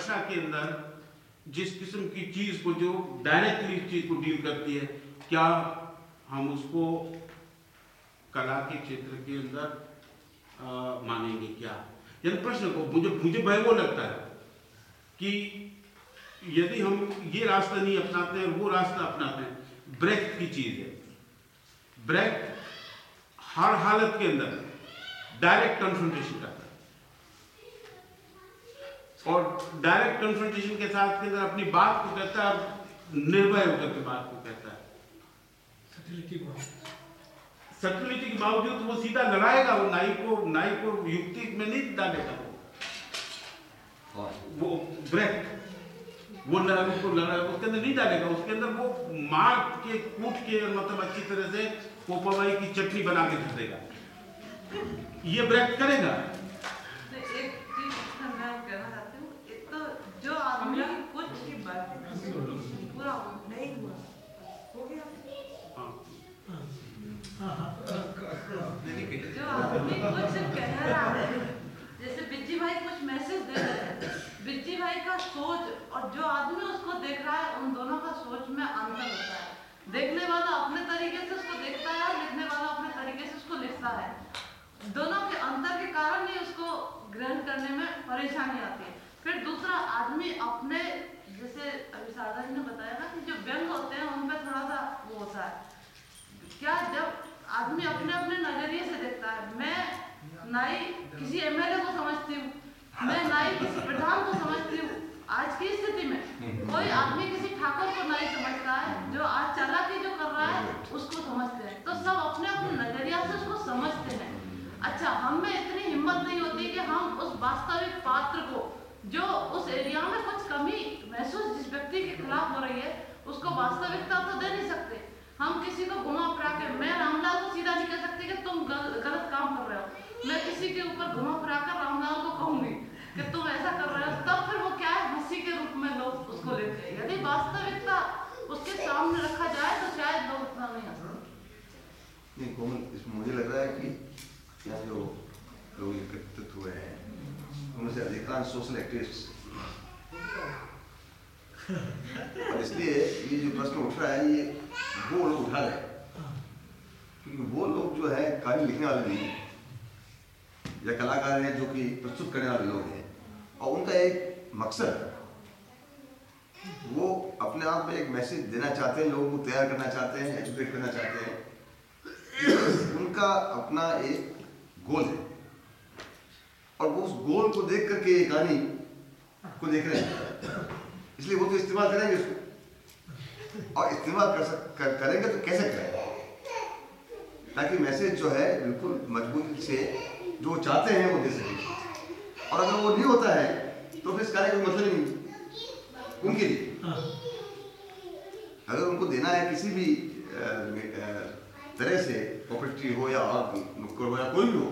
भाषा के अंदर जिस किस्म की चीज़ को जो डायरेक्टली इस चीज़ को डील करती है, क्या हम उसको कला के क्षेत्र के अंदर मानेंगे क्या? यदि प्रश्न को मुझे मुझे भय वो लगता है कि यदि हम ये रास्ता नहीं अपनाते हैं, वो रास्ता अपनाते हैं। ब्रेक की चीज़ है। ब्रेक हर हालत के अंदर डायरेक्ट कन्फ्रंटेशन है। और डायरेक्ट कन्फ्रंटेशन के साथ के अंदर अपनी बात को कहता है निर्भय होकर के बात को कहता है। सटलिटी के बावजूद। वो सीधा लड़ाएगा वो नाई को नाई को युक्ति में नहीं डालेगा वो। वो ब्रेक वो उसको उसके अंदर नहीं डालेगा उसके अंदर वो मार के कूट के मतलब अच्छी तरह से पोपावाई की चटनी बना के धर देगा। ये ब्रेक करेगा। जो आदमी कुछ की बात पूरा नहीं हुआ। हो गया? हाँ। जो आदमी कुछ कह रहा है जैसे बिज्जी भाई कुछ मैसेज दे रहे हैं बिज्जी भाई का सोच और जो आदमी उसको देख रहा है उन दोनों का सोच में अंतर होता है। देखने वाला अपने तरीके से उसको देखता है और लिखने वाला अपने तरीके से उसको लिखता है। दोनों के अंतर के कारण ही उसको ग्रहण करने में परेशानी आती है फिर दूसरा आदमी अपने जैसे अभी शारदा जी ने बताया ना कि जो व्यंग होते हैं उन पर थोड़ा सा वो होता है क्या जब आदमी अपने अपने नज़रिए से देखता है मैं नाई किसी एमएलए को समझती हूँ मैं नाई किसी प्रधान को समझती हूँ आज की स्थिति में कोई आदमी किसी ठाकुर को नाई समझता है जो आज चालाकी जो कर रहा है उसको समझते हैं तो सब अपने अपने नज़रिया से उसको समझते हैं अच्छा हम में इतनी हिम्मत नहीं होती कि हम उस वास्तविक पात्र को जो उस एरिया में कुछ कमी महसूस जिस व्यक्ति के खिलाफ हो रही है उसको वास्तविकता तो दे नहीं सकते हम किसी को घुमा फिरा के मैं रामलाल को सीधा नहीं कह सकती कि तुम गल, गलत काम कर रहे हो मैं किसी के ऊपर घुमा फिरा कर रामलाल को कहूँगी कि तुम ऐसा कर रहे हो, तब फिर वो क्या है हँसी के रूप में लोग उसको लेते हैं। यदि वास्तविकता उसके सामने रखा जाए तो शायद लोग उतना नहीं कोमल मुझे लग रहा है कि यहाँ जो लोग एकत्रित हुए हैं, उनमें से अधिकांश सोशल एक्टिविस्ट इसलिए ये जो प्रश्न उठ रहा है, ये वो लोग उठा रहे क्योंकि वो लोग जो है, कहानी लिखने वाले नहीं हैं। या कलाकार हैं जो कि प्रस्तुत करने वाले लोग हैं। और उनका एक मकसद है। वो अपने आप में एक मैसेज देना चाहते हैं लोगों को तैयार करना चाहते हैं एजुकेट करना चाहते हैं। उनका अपना एक गोल है। और वो उस गोल को देख करके ये कहानी को देख रहे हैं। इसलिए वो तो इस्तेमाल करेंगे उसको। और इस्तेमाल कर सक कर, करेंगे तो कैसे करेंगे ताकि मैसेज जो है बिल्कुल मजबूती से जो चाहते हैं वो दे सके। और अगर वो नहीं होता है तो फिर इस कार्य का मतलब नहीं। उनके लिए। अगर उनको देना है किसी भी तरह से प्रॉपर्टी हो या और नुक्कड़ हो या कोई भी हो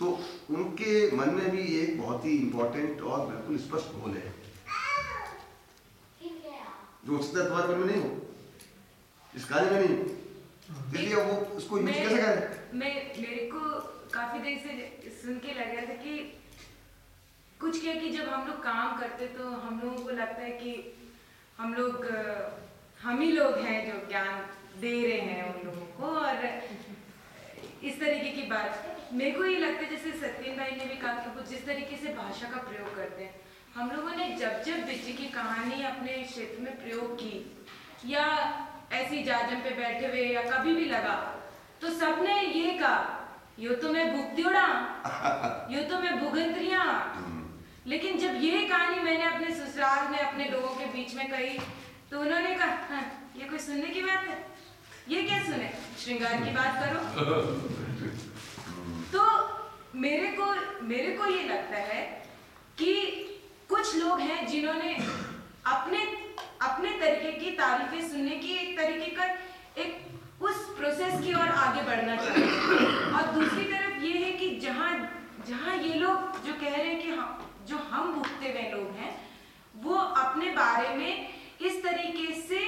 तो उनके मन में भी एक बहुत ही इम्पोर्टेंट और बिल्कुल स्पष्ट गोल है। जो हो है तुम्हारे मन में नहीं हो। इस कार्य में नहीं हो। इसलिए वो उसको यूज़ कैसे करें? मैं मेरे को काफ़ी देर से सुन के लग रहा था कि कुछ क्या कि जब हम लोग काम करते तो हम लोगों को लगता है कि हम लोग, हम ही लोग हैं जो ज्ञान दे रहे हैं उन लोगों को और इस तरीके की बात। मेरे को ये लगता है जैसे सत्यन भाई ने भी कहा कि जिस तरीके से भाषा का प्रयोग करते हैं। हम लोगों ने जब जब बिजली की कहानी अपने क्षेत्र में प्रयोग की या ऐसी जाजम पे बैठे हुए या कभी भी लगा तो सबने ये कहा, यो तो मैं भुगत्योड़ा यो तो मैं भुगंतरिया लेकिन जब ये कहानी मैंने अपने ससुराल में अपने लोगों के बीच में कही तो उन्होंने कहा हाँ, ये कोई सुनने की बात है? ये क्या सुने? श्रृंगार की बात करो। तो मेरे को मेरे को ये लगता है कि कुछ लोग हैं जिन्होंने अपने अपने तरीके की तारीफें सुनने की एक तरीके का एक उस प्रोसेस की ओर आगे बढ़ना चाहिए। और दूसरी तरफ़ ये है कि जहाँ जहाँ ये लोग जो कह रहे हैं कि हम जो हम भुगते हुए लोग हैं, वो अपने बारे में इस तरीके से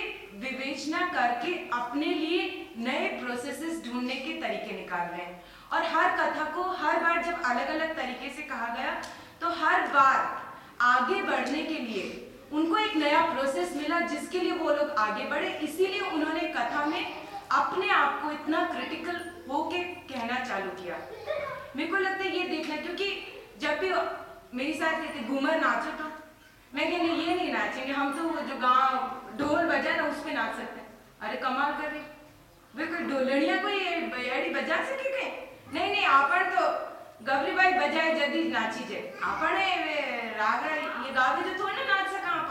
विवेचना करके अपने लिए नए प्रोसेसेस ढूँढने के तरीके निकाल रहे हैं। और हर कथा को हर बार जब अलग अलग तरीके से कहा गया तो हर बार आगे बढ़ने के लिए उनको एक नया प्रोसेस मिला, जिसके लिए वो लोग आगे बढ़े। इसीलिए उन्होंने कथा में अपने आप को इतना क्रिटिकल होके कहना चालू किया। मेरे को लगता है ये देखना क्योंकि जब भी मेरी साथ कहते घूमर नाचो तो? मैं कहने ये नहीं नाचेंगे, हम तो जो गाँव, ढोल बजा ना उस पे नाच सकते हैं। अरे कमाल कर रही। वे कोई ढोलनिया कोई बयाड़ी बजा सके के नहीं नहीं, आपण तो गबरीबाई बजाए जदी नाची जे आपण राग ये गावे जो थोड़ा नाच सका आप।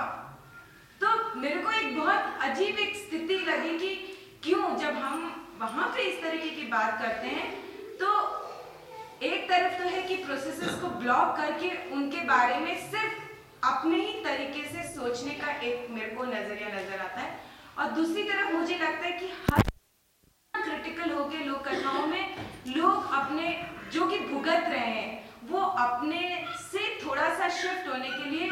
तो मेरे को एक बहुत अजीब एक स्थिति लगी कि क्यों, जब हम वहाँ पे इस तरीके की बात करते हैं तो एक तरफ़ तो है कि प्रोसेसेस को ब्लॉक करके उनके बारे में सिर्फ़ अपने ही तरीके से सोचने का एक मेरे को नज़रिया नज़र आता है। और दूसरी तरफ़ मुझे लगता है कि हर क्रिटिकल होके लोक कथाओं में लोग अपने जो कि भुगत रहे हैं, वो अपने से थोड़ा सा शिफ्ट होने के लिए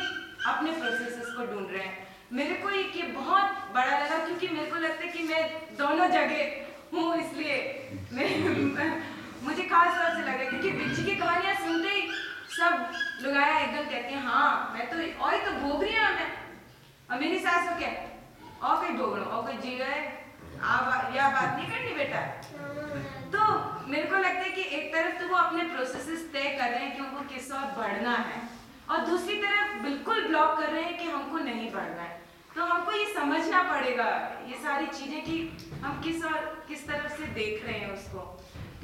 अपने प्रोसेसेस को ढूंढ रहे हैं। मेरे को एक ये बहुत बड़ा लगा क्योंकि मेरे को लगता है कि मैं दोनों जगह हूँ इसलिए। मैं मुझे खास तौर से लगा क्योंकि बिच्छी की कहानियाँ सुनते ही सब लोग आया एकदम कहते हैं हाँ मैं तो और तो भोग रही हूँ मैं। और मेरी सास को क्या और कोई भोगनो और कोई जी गए आप यह बात नहीं करनी बेटा? तो मेरे को लगता है कि एक तरफ़ तो वो अपने प्रोसेसेस तय कर रहे हैं कि उनको किस और बढ़ना है, और दूसरी तरफ़ बिल्कुल ब्लॉक कर रहे हैं कि हमको नहीं बढ़ना है। तो हमको ये समझना पड़ेगा, ये सारी चीज़ें कि हम किस और, किस तरफ़ से देख रहे हैं उसको।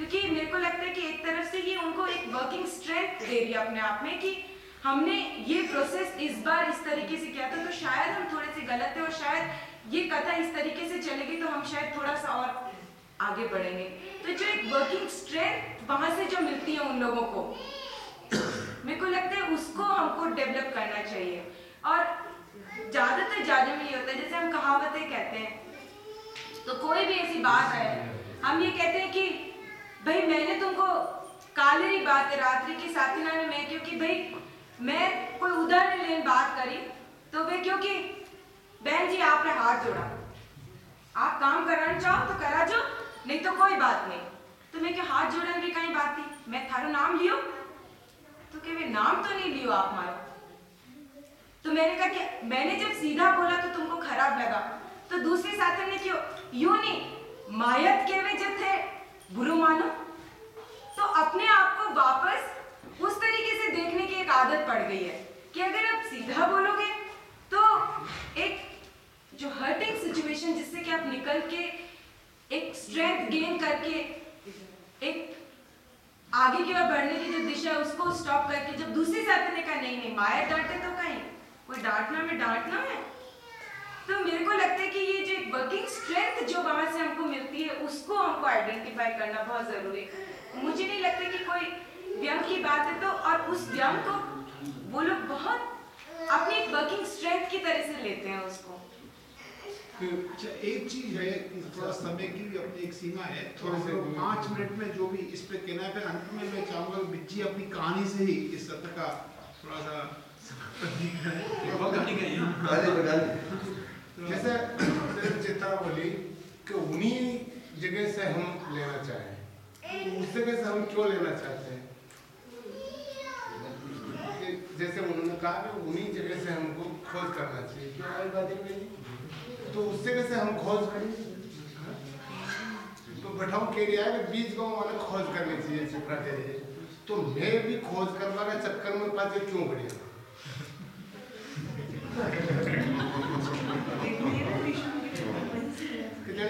क्योंकि मेरे को लगता है कि एक तरफ़ से ये उनको एक वर्किंग स्ट्रेंथ दे रही है अपने आप में कि हमने ये प्रोसेस इस बार इस तरीके से किया था तो शायद हम थोड़े से गलत थे और शायद ये कथा इस तरीके से चलेगी तो हम शायद थोड़ा सा और आगे बढ़ेंगे। तो जो एक वर्किंग स्ट्रेंथ वहाँ से जो मिलती है उन लोगों को, मेरे को लगता है उसको हमको डेवलप करना चाहिए। और ज़्यादातर ज़्यादा में ये होता है, जैसे हम कहावतें कहते हैं तो कोई भी ऐसी बात है हम ये कहते हैं कि भाई, मैंने तुमको बात है रात्रि की साथिना में मैं, क्योंकि भाई, मैं कोई उदाहरण लेने बात करी। तो वे क्योंकि बहन जी आपने हाथ जोड़ा। आप काम कराना चाहो तो करा जो, नहीं तो कोई बात नहीं। तो मैं क्या हाथ जोड़ने की कहीं बात थी मैं थारो नाम लियो? तो वे नाम तो नहीं लियो आप मारो? तो मैंने कहा कि मैंने जब सीधा बोला तो तुमको खराब लगा। तो दूसरे साथी ने क्यों, यूँ नहीं, मायत के वे जब थे बुरो मानो। तो अपने आप को वापस उस तरीके से देखने की एक आदत पड़ गई है कि अगर आप सीधा बोलोगे तो एक जो हर्टिंग सिचुएशन जिससे कि आप निकल के एक स्ट्रेंथ गेन करके एक आगे की ओर बढ़ने की जो दिशा है उसको स्टॉप करके जब दूसरी साथी ने कहा नहीं नहीं माया डांटे तो कहीं कोई डांटना में डांटना है। तो मेरे को लगता है कि ये जो वर्किंग स्ट्रेंथ जो वहाँ से हमको मिलती है उसको हमको आइडेंटिफाई करना बहुत ज़रूरी है। मुझे नहीं लगता कि कोई व्यंग की बात है तो और उस व्यंग को वो लोग बहुत अपनी एक वर्किंग स्ट्रेंथ की तरह से लेते हैं उसको। अच्छा एक चीज़ है थोड़ा समय की भी अपनी एक सीमा है। तो हम लोग पाँच मिनट में जो भी इस पे कहना है फिर अंत में मैं चाहूँगा कि बिज्जी अपनी कहानी से ही इस सत्र का थोड़ा सा जैसे चित्रा बोली कि उन्हीं जगह से हम लेना चाहें। तो उस जगह से हम क्यों लेना चाहते हैं? जैसे उन्होंने कहा कि उन्हीं जगह से हमको खोज करना चाहिए। तो उस जगह से हम खोज करें। तो बैठाओ कह रहा है कि बीज गाँव वाले खोज करनी चाहिए चित्रा रही है तो मैं भी खोज करवा के चक्कर में पाते क्यों बढ़िया?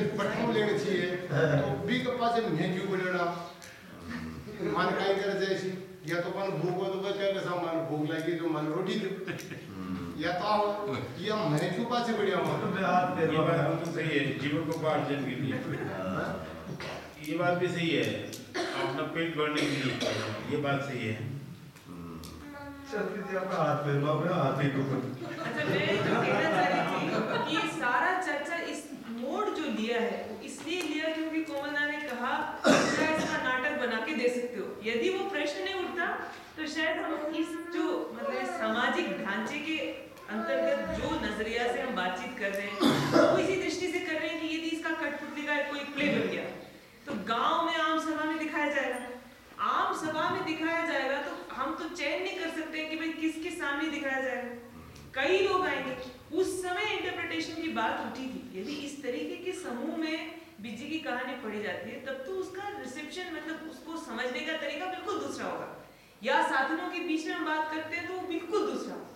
कि पट्टू लेने चाहिए। तो बी के पास मैं क्यों बोलेगा मान काय करे जैसी या तो मन भूख हो तो क्या कैसा? मान भूख लगी तो मान रोटी दो. या तो आओ या मैं क्यों पास से बढ़िया हूँ ये बात बिल्कुल सही है जीवन को उपार्जन के लिए ये बात भी सही है अपना पेट भरने के लिए ये बात सही है हाथ पे अपने हाथ पे ऊपर अच्छा मैं कहना चाह रही थी कि सारा लिया है। वो इसलिए लिया क्योंकि कोमलदा ने कहा क्या इसका नाटक बना के दे सकते हो। यदि वो प्रश्न नहीं उठता तो शायद हम इस जो मतलब सामाजिक ढांचे के अंतर्गत जो नज़रिया से हम बातचीत कर रहे हैं, वो इसी दृष्टि से कर रहे हैं कि यदि इसका कठपुतली का कोई प्ले बन गया तो गाँव में आम सभा में दिखाया जाएगा। आम सभा में दिखाया जाएगा तो हम तो चयन नहीं कर सकते कि भाई किसके सामने दिखाया जाएगा। कई लोग आएँगे। उस समय इंटरप्रिटेशन की बात उठी थी। यदि इस तरीके के समूह में बिज़ी की कहानी पढ़ी जाती है, तब तो उसका रिसेप्शन मतलब उसको समझने का तरीका बिल्कुल दूसरा होगा। या साधनों के बीच में हम बात करते हैं तो वो बिल्कुल दूसरा होगा।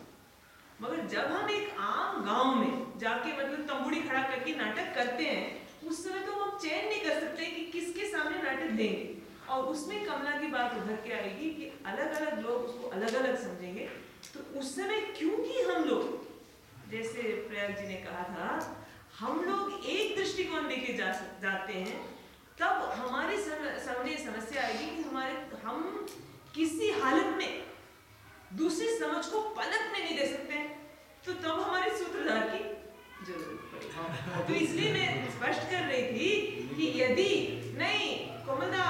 मगर जब हम एक आम गाँव में जाके मतलब तंबूड़ी खड़ा करके नाटक करते हैं, उस समय तो हम चयन नहीं कर सकते कि किसके सामने नाटक देंगे। और उसमें कमला की बात उभर के आएगी कि अलग अलग लोग उसको अलग अलग समझेंगे। तो उस समय क्योंकि हम लोग? जैसे प्रयाग जी ने कहा था हम लोग एक दृष्टिकोण लेके जा जाते हैं तब हमारे सम- सामने समस्या आएगी कि हमारे हम किसी हालत में दूसरी समझ को पलटने नहीं दे सकते हैं। तो तब हमारे सूत्रधार की ज़रूरत पड़ेगी तो इसलिए मैं स्पष्ट कर रही थी कि यदि नहीं कोमलदा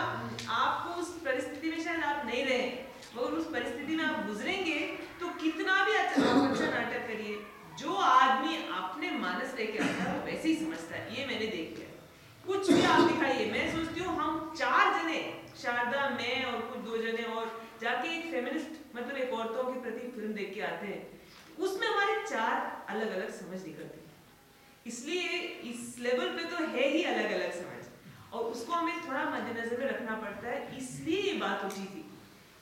आपको उस परिस्थिति में शायद आप नहीं रहे मगर उस परिस्थिति में आप गुजरेंगे कितना भी अच्छा आप अच्छा नाटक करिए, जो आदमी अपने मानस लेके आता है, वो वैसे ही समझता है। ये मैंने देख लिया। कुछ भी आप दिखाइए, मैं सोचती हूँ हम चार जने, शारदा, मैं और कुछ दो जने और जाके एक फेमिनिस्ट मतलब एक औरतों के प्रति फ़िल्म देख के आते हैं। उसमें हमारे चार अलग अलग समझ निकलती है। इसलिए इस लेवल पे तो है ही अलग अलग समझ। और उसको हमें थोड़ा मद्देनजर में रखना पड़ता है, इसलिए ये बात उठी थी।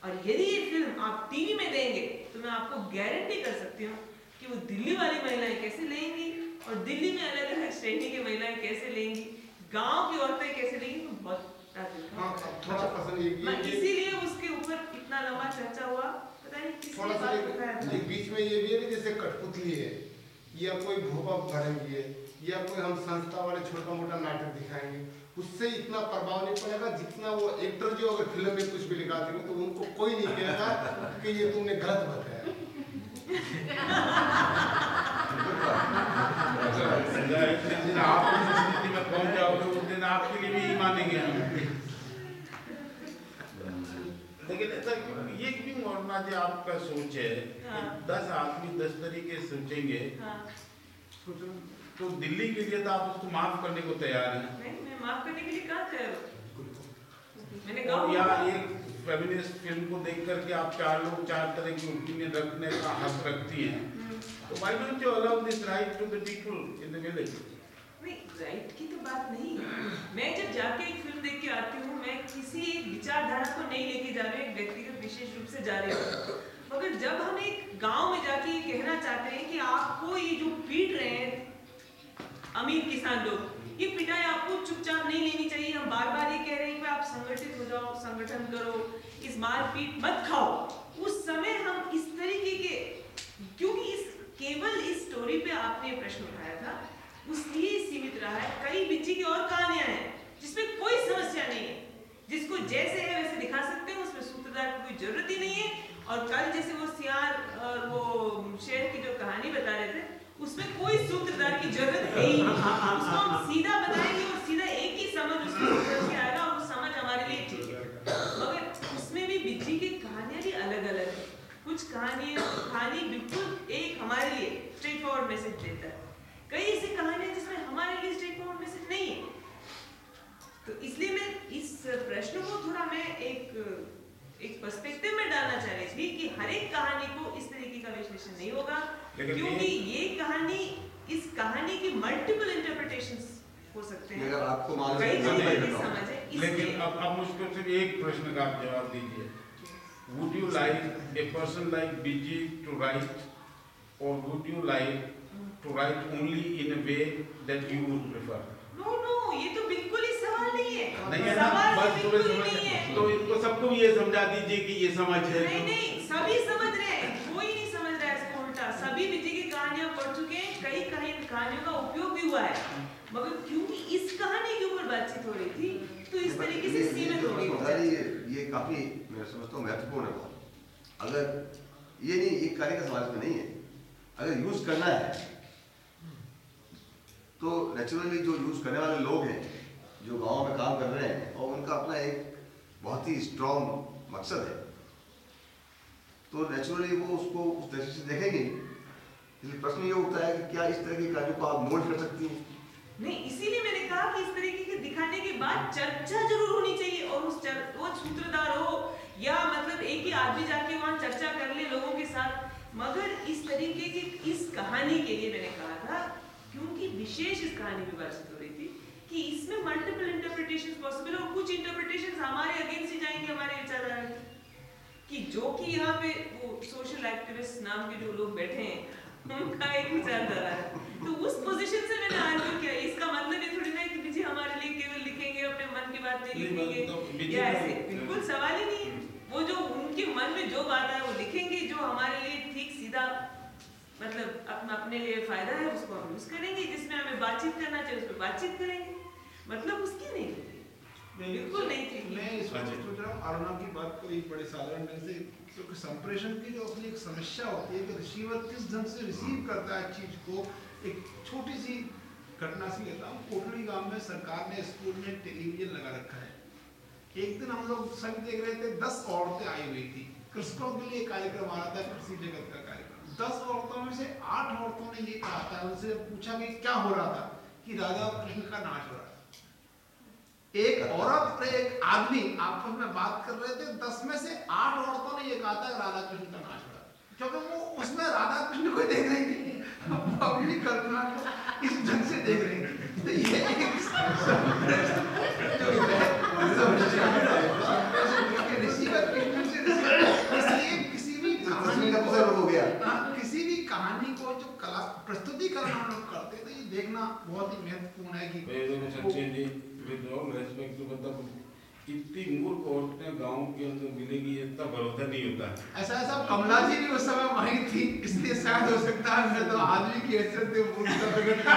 और यदि ये फ़िल्म आप टीवी में देंगे मैं आपको गारंटी कर सकती हूँ कि वो दिल्ली वाली महिलाएँ कैसे लेंगी और दिल्ली में अलग अलग श्रेणी की महिलाएँ कैसे लेंगी गाँव की औरतें कैसे लेंगी वो बहुत हाँ। है। ये इसीलिए उसके ऊपर इतना लंबा चर्चा हुआ पता नहीं थोड़ा सा एक- बीच में ये भी है जैसे कठपुतली है या कोई भूपा भरंगी है या कोई हम संस्था वाले छोटा मोटा नाटक दिखाएँगे उससे इतना प्रभाव नहीं पड़ेगा जितना वो एक्टर जो अगर फ़िल्म में कुछ भी लिखा देंगे तो उनको कोई नहीं कहेगा कि ये तुमने गलत बताया। जिस दिन आप उस स्थिति में पहुँच जाओगे उस दिन आपके लिए भी मानेंगे हम लेकिन ये क्यों मरना जी आपका सोच है हाँ। दस आदमी दस तरीके सोचेंगे हाँ तो दिल्ली के लिए तो आप उसको माफ़ करने को तैयार हैं? नहीं मैं माफ़ करने के लिए कहाँ तैयार हूँ मैंने कहा या एक फेमिनिस्ट फ़िल्म को देख करके आप चार लोग चार तरह की ओपिनियन रखने का हक रखती हैं। तो why don't you allow this right to the people in the village right की तो बात नहीं। मैं जब जाके एक फ़िल्म देख के आती हूँ, मैं किसी एक विचारधारा को नहीं लेके जा रही एक व्यक्तिगत विशेष रूप से जा रही हूँ। मगर जब हम एक गाँव में जाके ये कहना चाहते हैं कि आपको ये जो पीट रहे हैं, अमीर किसान लोग ये पिटाई आपको चुपचाप नहीं लेनी चाहिए। हम बार बार ये कह रहे हैं कि आप संगठित हो जाओ, संगठन करो, इस मारपीट मत खाओ। उस समय हम इस तरीके के, क्योंकि इस केवल इस स्टोरी पे आपने प्रश्न उठाया था, उसलिए सीमित रहा है। कई बिच्ची की और कहानियाँ हैं, जिसमें कोई समस्या नहीं है। जिसको जैसे है वैसे दिखा सकते हैं, उसमें सूत्रधार की कोई ज़रूरत ही नहीं है। और कल जैसे वो सियार और वो शेर की जो कहानी बता रहे थे उसमें कोई सूत्रधार की ज़रूरत है ही नहीं। उसको हम सीधा बताएँगे और सीधा एक ही समझ उसमें निकल के आएगा और वो समझ हमारे लिए ठीक है। मगर उसमें भी बिज्जी की कहानियाँ भी अलग अलग है। कुछ कहानियाँ कहानी बिल्कुल एक हमारे लिए स्ट्रेट फॉरवर्ड मैसेज देता है। कई ऐसी कहानियाँ जिसमें हमारे लिए स्ट्रेट फॉरवर्ड मैसेज नहीं है। तो इसलिए मैं इस प्रश्न को थोड़ा मैं एक एक पर्सपेक्टिव में डालना चाह रही थी कि हर एक कहानी को इस तरीके का विश्लेषण नहीं होगा। लेकिन क्योंकि ये- कहानी इस कहानी की मल्टीपल इंटरप्रिटेशंस हो सकते हैं। अगर आपको मालूम लेकिन अब अब मुझको सिर्फ़ एक प्रश्न का आप जवाब दीजिए। Would you like a person like BG to write और would you like to write only in a way that you would prefer no no ये तो बिल्कुल ही सवाल नहीं है। नहीं है सवाल बस तो तुम्हें समझ तो इनको सबको ये समझा दीजिए कि ये समझ है। नहीं नहीं सभी समझ रहे हैं कोई नहीं समझ रहा है इसको सभी विजय की कहानियाँ पढ़ चुके हैं कई कहानी कहानियों का उपयोग भी हुआ है। मगर क्योंकि इस कहानी के ऊपर बातचीत हो रही थी? तो इस तरीके से ये- ये सीमित हो गई। है, ये काफ़ी मैं समझता हूँ महत्वपूर्ण है बहुत अगर ये नहीं एक कार्य का सवाल इसमें नहीं है। अगर यूज़ करना है तो नेचुरली जो यूज़ करने वाले लोग हैं जो गाँव में काम कर रहे हैं और उनका अपना एक बहुत ही स्ट्रॉन्ग मकसद है तो नेचुरली वो उसको उस दृष्टि से देखेंगे इसलिए प्रश्न ये उठता है कि क्या इस तरह के कार्यों को आप मोल्ड कर सकती हैं? नहीं इसीलिए मैंने कहा कि इस तरीके के दिखाने के बाद चर्चा ज़रूर होनी चाहिए और उस चर, वो सूत्रधार हो या मतलब एक ही आदमी जाके वहाँ चर्चा कर ले लोगों के साथ। मगर इस तरीके की इस कहानी के लिए मैंने कहा था क्योंकि विशेष इस कहानी बातचीत हो रही थी कि इसमें मल्टीपल इंटरप्रिटेशन पॉसिबल और कुछ इंटरप्रिटेशन हमारे अगेंस्ट ही जाएँगे हमारे विचारधारा कि। जो कि यहाँ पे वो सोशल एक्टिविस्ट नाम के जो लोग बैठे हैं उनका एक विचारधारा है। तो उस पोजीशन से मैंने आर्ग्यू किया। इसका मतलब ये थोड़ी ना कि विजय हमारे लिए केवल लिखेंगे अपने मन की बात नहीं लिखेंगे। मतलब या ऐसे बिल्कुल सवाल ही नहीं वो जो उनके मन में जो बात है वो लिखेंगे। जो हमारे लिए ठीक सीधा मतलब अपना अपने लिए फ़ायदा है उसको हम यूज़ करेंगे। जिसमें हमें बातचीत करना चाहिए उस पर बातचीत करेंगे। मतलब उसकी नहीं थी बिल्कुल नहीं थी। मैं इस वक्त सोच रहा हूँ अरुणा की बात को एक बड़े साधारण ढंग से क्योंकि संप्रेषण की जो अपनी एक समस्या होती है कि रिसीवर किस ढंग से रिसीव करता है चीज़ को। एक छोटी सी घटना से लेता हूँ। कोटड़ी गाँव में सरकार ने स्कूल में टेलीविज़न लगा रखा है। एक दिन हम लोग सब देख रहे थे दस औरतें आई हुई थी। कृषकों के लिए कार्यक्रम आ रहा था कृषि जगत का कार्यक्रम। दस औरतों में से आठ औरतों ने ये कहा था। उनसे पूछा कि क्या हो रहा था कि राधा कृष्ण का नाच हो रहा एक औरत और एक आदमी आपस में बात कर रहे थे दस में से आठ औरतों ने ये कहा था राधा कृष्ण का नाच हो रहा क्योंकि वो उसमें राधा कृष्ण को देख रही थी। वो अपनी कल्पना को इस ढंग से देख रही थी। तो ये एक जो है समस्या कि रिसीवर किस ढंग से receiver- इसलिए किसी भी कहानी को observe गया। किसी भी कहानी को जो कला प्रस्तुतिकरण हम लोग करते हैं तो ये देखना बहुत ही महत्वपूर्ण है कि विद ऑल रेस्पेक्ट टू मतलब इतनी मूर्ख औरतें गाँव के अंदर मिलेगी इतना भरोसा नहीं होता। है ऐसा ऐसा कमला जी भी उस समय वहीं थी इसलिए शायद हो सकता है मैं तो आदमी की हैसियत से मूर्खता प्रकट है।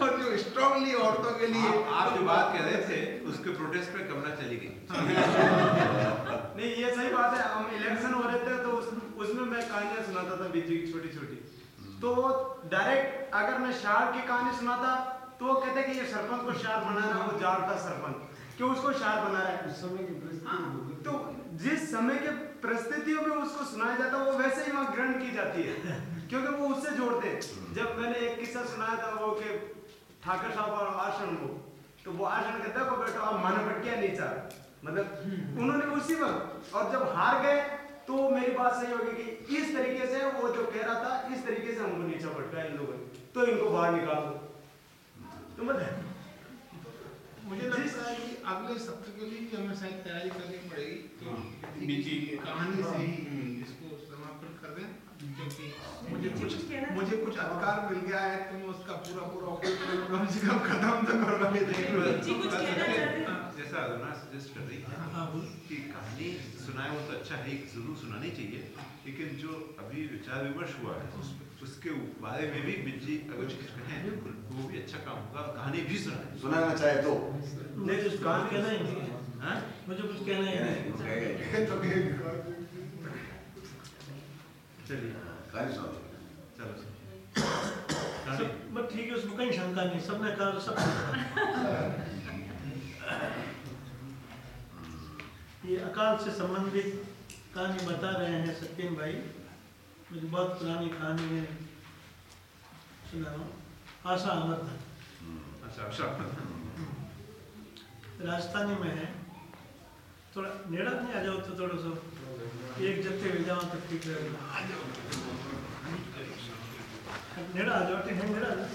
और जो स्ट्रांगली औरतों के लिए आप जो बात कह रहे थे उसके प्रोटेस्ट पे कमला चली गई। नहीं ये सही बात है हम इलेक्शन हो रहे थे तो उस, उसमें मैं कहानियाँ सुनाता था बीच छोटी छोटी तो डायरेक्ट अगर मैं शार की कहानी सुनाता तो वो कहते हैं कि ये सरपंच को शार बनाना वो जाट था सरपंच। क्यों उसको शार बना रहा है। उस समय की परिस्थिति हाँ, तो जिस समय के परिस्थितियों में उसको सुनाया जाता है वो वैसे ही वहाँ ग्रहण की जाती है। क्योंकि वो उससे जोड़ते हैं। जब मैंने एक किस्सा सुनाया था वो कि ठाकर साहब और आश्रम को तो वो आश्रम कहता है को बेटा आप मानो पटिया नहीं चाह मतलब उन्होंने उसी वक्त और जब हार गए तो मेरी बात सही होगी कि इस तरीके से वो जो कह रहा था इस तरीके से हमको नीचा भटका इन लोगों ने तो इनको बाहर निकाल दो। तो मुझे लगता है कि अगले सत्र के लिए भी हमें शायद तैयारी करनी पड़ेगी तो बीची कहानी से ही इसको समापन कर दें क्योंकि मुझे कुछ मुझे कुछ अधिकार मिल गया है तो मैं उसका पूरा पूरा उपयोग करूँ कम से कम खत्म तो देख लो हैं? जैसा अरुणा सजेस्ट कर रही है कि कहानी सुनाए वो तो अच्छा है ज़रूर सुनानी चाहिए लेकिन जो अभी विचार विमर्श हुआ है। उसके बारे में भी बिज्जी अगर कुछ कहें तो वो भी अच्छा काम होगा कहानी भी सुना सुनाना चाहे तो। नहीं कुछ कहानी कहना ही? नहीं? मुझे कुछ कहना ही नहीं। तो चलिए। चलो सब बस ठीक है उसमें कहीं शंका नहीं सबने कहा सब ये अकाल से संबंधित कहानी बता रहे हैं सत्यम भाई। मेरी बहुत पुरानी कहानी है। सुना रहा हूँ? आशा अमर था अच्छा राजस्थानी में है। थोड़ा नेड़ा नहीं आ जाओ तो थोड़ा सा एक जत्थे में जाओ तो ठीक रहेगा। नेड़ा आ जाओ ठीक है नेड़ा आ जाओ।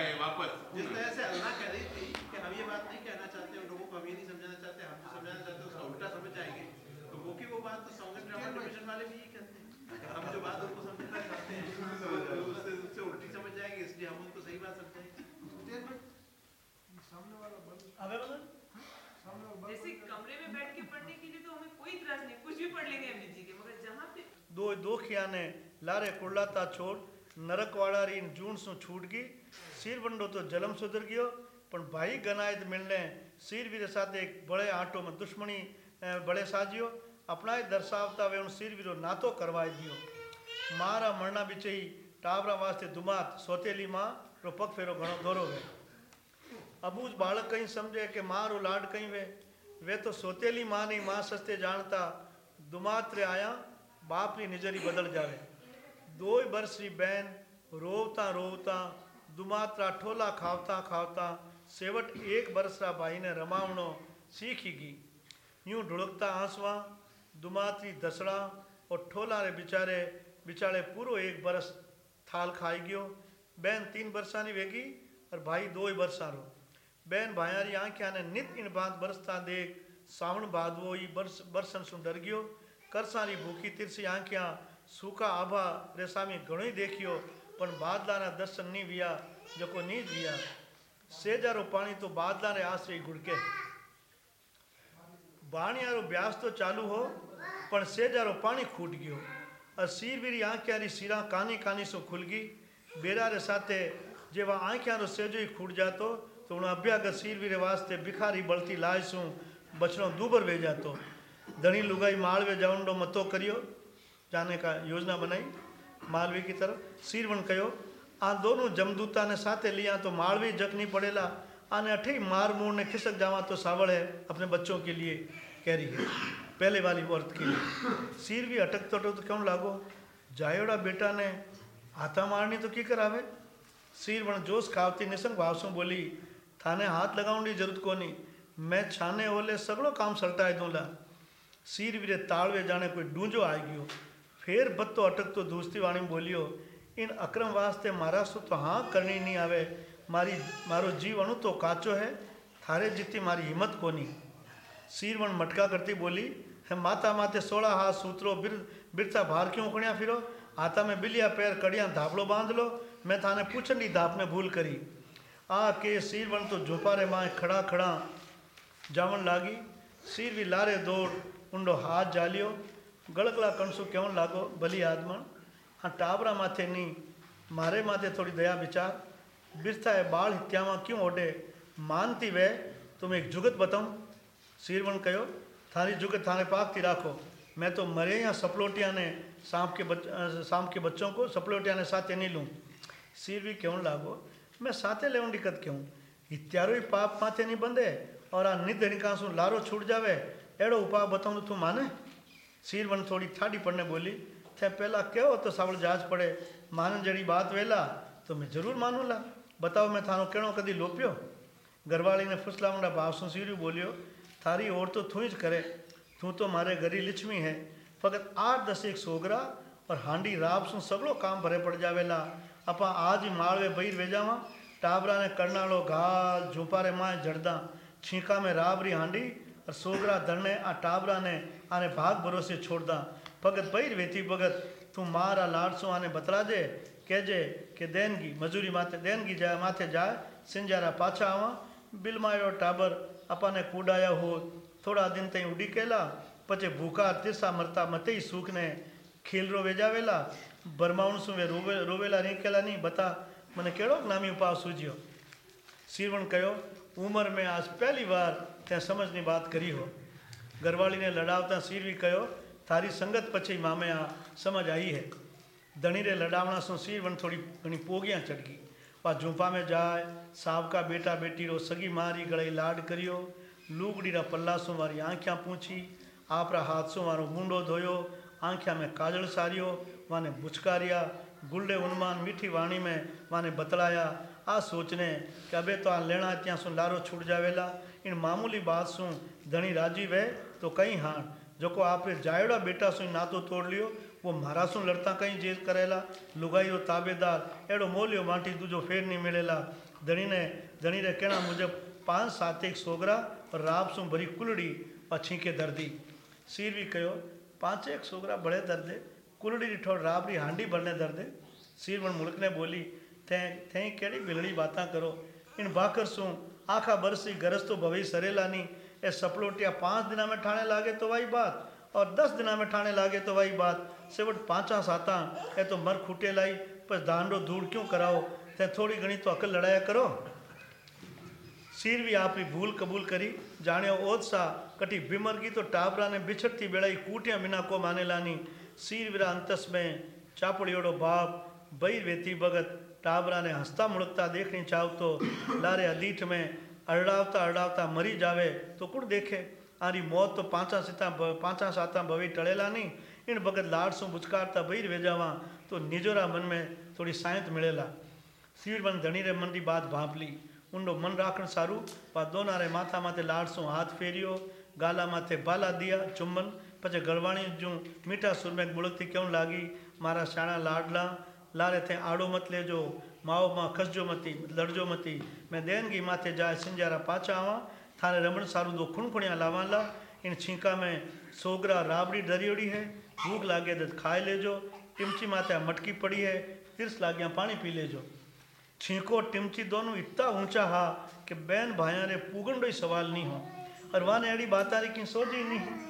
रहे हैं वापस जिस तरह से अल्लाह कह रही थी कि हम ये बात नहीं कहना चाहते लोगों को हम ये नहीं समझाना चाहते हम जो समझाना चाहते उसका उल्टा समझ आएँगे तो वो की वो बात तो सौंगन रावण डिविजन वाले भी यही कहते हैं हम जो बात उनको समझाना चाहते हैं उससे उससे उल्टी समझ जाएँगे इसलिए हम उनको सही बात समझाएँगे सामने वाला बंद जैसे कमरे में बैठ के पढ़ने के लिए तो हमें कोई इतराज नहीं कुछ भी पढ़ लेंगे अमित जी के मगर जहाँ पे दो दो खियाने लारे कुर्लाता छोड़ છોડ નરકવાળારી જૂણ શું છૂટ ગઈ શીરવંડો તો જલમ સુધર ગયો પણ ભાઈ ગનાયત મિલને શીરવીર સાથે એક બળે આંટોમાં દુશ્મની અ, બળે સાજ્યો અપણાય દર્શાવતા વે હું શીરવીરો નાતો કરવાય દિયો મારા મરણા બિચઈ ટાવરા વાસ્તે દુમાત સોતેલીમાં રો પગ ફેરો ઘણો દોરો વે અબૂજ બાળક કંઈ સમજે કે મારો લાડ કંઈ વે વે તો સોતેલી માની માં સસ્તે જાણતા દુમાત્રે આયા બાપની નજરી બદલ જાવે દોય બરસરી બેન રોવતા રોવતા દુમાત્રા ઠોલા ખાવતા ખાવતા સેવટ એક બરસરા ભાઈને રમાવણો શીખી ગઈ यूं ढुड़कता आंसुआ दुमात्री दसड़ा और ठोला रे बिचारे बिचारे पूरो एक बरस थाल खाई गयो बहन तीन बरसानी वेगी और भाई दो ही बरसारो बहन भायारी आंख्या ने नित इन बात बरसता देख सावण बादवो ई बरस बरसन सुन डर गयो करसारी भूखी तिरसी आंख्या सूखा आभा रेसामी घणो ही देखियो पर बादला ना दर्शन नहीं बिया जको नहीं दिया सेजा पानी तो बादला ने आश्रय घुड़के बाणिया ब्यास तो चालू हो पर सेजा पानी खूट गयो और सीर बीरी आंख्या सीरा कानी कानी सो खुल गई बेरा रे साथे जेवा आंख्या सेजो ही खूट जा तो उन्हें अभ्यागत सीर बीरे वास्ते बिखारी बलती लाजसू बछड़ो दूबर वे जा तो धनी लुगाई माड़वे जाऊंडो मतो करियो जाने का योजना बनाई। मालवी की तरफ़ सीरवण कयो। आ दोनों जमदूता ने साथे लिया तो मालवी जक नहीं पड़ेला। आने अठे मार मूर ने खिसक जावा तो सावड़ है अपने बच्चों के लिए कह रही है। पहले वाली औरत के लिए। सिर भी अटक तो तो क्यों लागो? जायोड़ा बेटा ने हाथा मारनी तो की करावे? सिर वण जोश खावती निसंग भाव से बोली, थाने हाथ लगावनी ज़रूरत कोनी। मैं छाने ओले सगड़ो काम सलटाए दूंला। सिर वीरे ताड़वे जाने कोई डूंजो आ गयो। फिर बत्तो अटक तो दूसरी वाणी में बोलियो इन अक्रम वास्ते मारा सु तो हाँ करनी नहीं आवे मारी मारो जीव अणु तो काचो है थारे जीती मारी हिम्मत कोनी सीरवण मटका करती बोली है माता माथे सोलह हाथ सूत्रो बिर बिरता भार क्यों उकड़िया फिरो हाथा में बिलिया पैर कड़िया धापड़ो बांध लो मैं थाने पूछन दी धाप में भूल करी आ के सीरवण तो झोपारे माए खड़ा खड़ा जावन लागी सीर भी लारे दौड़ ઊંડો હાથ જાલ્યો ગળકલા कणसू કેવન લાગો? भली આદમણ हाँ टाबरा माथे नी मारे माथे थोड़ी दया विचार बिरथा है हित्या क्यों ओडे मानती वे तुम एक जुगत बताऊँ सीरवण कहो थारी जुगत थाने पाकती राखो मैं तो मरे या सपलोटिया ने सांप के बच सांप के बच्चों को सपलोटिया ने साथ नहीं लूँ सिर भी क्यों लागो मैं साथ ले दिक्कत क्यों इत्यारो ही पाप माथे नहीं बंधे और आ निधनिकासू लारो छूट जावे एड़ो उपाय बताऊँ तू माने सीरवन थोड़ी थाड़ी पड़ने बोली थे पहला कहो तो सावल जाँच पड़े मानन जड़ी बात वेला तो मैं ज़रूर मानूला बताओ मैं थानो केणो कदी लोप्यो घरवाली ने फुसलावंडा भाव सु सीरियो बोलियो थारी ओर तो थू ज करे तू तो मारे घरी लिच्छमी है फकत आठ दस एक सोगरा और हांडी राब सु सगड़ो काम भरे पड़ जावेला अपा आज माळवे बहीर वेजावा टाबरा ने करनालो घाल झूपारे माए जड़दा छीका में राबरी हांडी और सोगरा धरने आ टाबरा ने અને ભાગ ભરોસે છોડતા ભગત પૈર વેતી ભગત, તું મારા લાડસો આને બતરાજે કહેજે કે દેનગી, મજૂરી માથે, દેનગી જાય માથે જાય સિંજારા પાછા આવા, બિલમાયો ટાબર અપાને કુડાયા હો થોડા દિન ત્યાં ઉડી ગયેલા, પછી ભૂખા તીસા મરતા મતે સુખને ખીલરો વેજાવેલા ભરમાવણ શું રોવે, રોવેલા રીકેલા નહીં, બતા મને કેળો નામી ઉપાવ સૂજ્યો. શિરવણ કહ્યો ઉંમર મેં આજ પહેલી વાર ત્યાં સમજની વાત કરી હોય घरवाली ने लड़ावता सीर भी कहो थारी संगत पची मामे आ समझ आई है धनी रे लड़ावना सो सीर वन थोड़ी घनी पोगियाँ चढ़ गई वह झूंपा में जाए सावका बेटा बेटी रो सगी मारी गड़ई लाड करियो लूगड़ी रा पल्ला सो मारी आंखियाँ पूछी आपरा हादसों मारो मुंडो धोयो आंखिया में काजल सारियो माने बुचकारिया गुल्डे उन्मान मीठी वाणी में माने बतलाया आ सोचने कि अबे तो आ लेना त्या सुन लारो छूट जावेला इन मामूली बात सुन धनी राजीव वे तो कहीं हाण जोको आपरे जायड़ा बेटा सु नातो तोड़ लियो वो मारा सु लड़ता कहीं जे करेला लुगाईयो ताबेदार एड़ो मोलियो माटी दूजो फेर नहीं मिलेला धनी ने धनी रे कहना मुजब पांच सात एक सोगरा और राब सु भरी कुलड़ी और छींके दर्दी सीर भी कहो પાંચે એક છોકરા બળે દર્દે કુલડી ડીઠો રાબરી હાંડી ભરને દર્દે સીરવણ મુલકને બોલી તે તે કેડી બિલડી બાતા કરો इन भाकर सू आखा बरसी गरज तो भवई सरेला नहीं ये सपलोटिया पाँच दिन में ठाने लागे तो वही बात, और दस दिन में ठाने लागे तो वही बात। सेवट पाँचा साता ये तो मर खूटे लाई, पर दांडो धूड़ क्यों कराओ? ते थोड़ी घनी तो अकल लड़ाया करो। सिर भी आप ही भूल कबूल करी जाने ओदसा कटी बिमर की तो टाबरा ने बिछड़ती बेड़ाई कूटियाँ बिना को माने लानी। सिर विरा अंतस में चापड़ियोड़ो बाप बई वेती भगत टाबरा ने हंसता मुड़कता देखनी चाहो तो लारे अदीठ में अड़ावता अड़ावता मरी जाए तो कूड़ देखे आ आरी मौत तो पांचा सीता पांचा साता भवी टेला नहीं इन भगत लाड़ सो बुचकारता बहिर भेजावा तो निजोरा मन में थोड़ी सायंत मिलेला शिविर मन धनी रे मन की बात भाप ली ऊंडो मन राखण सारू पा दो नारे माथा माथे लाड़ सो हाथ फेरियो गाला माथे बाला दिया चुम्बन पचे गड़वाणी जो मीठा सुर में क्यों लागी मारा शाणा लाडला લારે તે આડો મત લેજો માઓમાં ખસજો મતી લડજો મતી મેં દેનગી માથે જાય સિંજારા પાછા આવા થારે રમણ સારું દો ખૂણખૂણિયા લાવાલા इन छींका में सोगरा राबड़ी दरियोड़ी है भूख लागे तो खाए लेजो टिमची माते मटकी पड़ी है तिरस लागिया पानी पी लेजो छींको टिमची दोनों इतना ऊंचा हा कि बैन भाया रे पूगंडो ही सवाल नहीं हो और वाने अड़ी बात आ रही कि सोची नहीं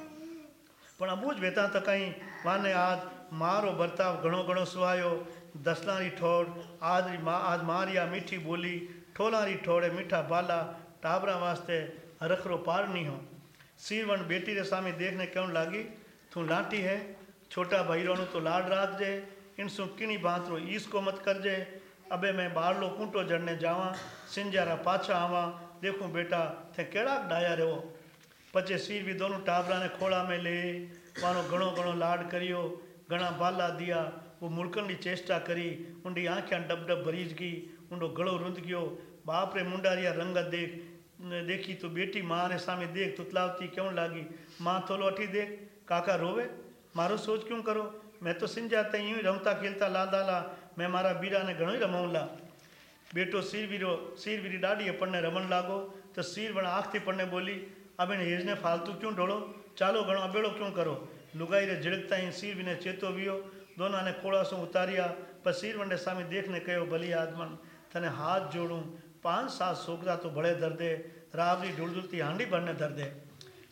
પણ અબુ જ વેતા તો કંઈ વાને આજ મારો બર્તાવ ઘણો ઘણો સુહાયો દસનારી ઠોડ આજ આજ મારી આ મીઠી બોલી ઠોલારી ઠોડે મીઠા બાલા ટાબરા વાસ્તે હરખરો પાર નહીં હો सीरवन बेटी रे सामने देखने क्यों लागी तू लाटी है छोटा भैरोनु तो लाड રાખજે ઇનસુ કિણી બાંતરો ઈસકો મત કરજે અબે મેં બારલો કૂંટો જડને જાવા સિંજારા પાછા આવા દેખું બેટા તે કેળા ડાયા રહ્યો પછી સીરવી દોનું ટાબરાને ખોળા મેં લે મારો ઘણો ઘણો લાડ કર્યો ઘણા બાલા દિયા वो मुड़कण की चेष्टा करी ऊंडी आँखें डब डब भरी ज गई ऊंडो गलो रुंध गयो बाप रे मुंडारिया रंगत देख, देखी तो बेटी माँ ने सामने देख, तुतलावती क्यों लागी? माँ थोलो अठी देख, काका रोवे, मारो सोच क्यों करो? मैं तो सिंजाते यूँ ही रमता खेलता लादाला मैं मारा बीरा ने घणो ही रमाऊला बेटो सीरवीरो सीरवीरी डाडी पढ़ने रमन लागो तो सीरवण आँख थी पढ़ने बोली, अब इन हेज ने फालतू क्यों ढोलो? चालो घणो अबेड़ो क्यों करो? लुगाई रे झिड़कता ही सीरवी ने चेतो वियो दोनों ने खोड़ा सो उतारिया पर सीरवंडे सामे देखने कहो भली आदमन तने हाथ जोड़ूं પાંચ સાત છોકરા તો ભળે દર્દે રાવની ઢૂળધૂળતી હાંડી ભરને દર્દે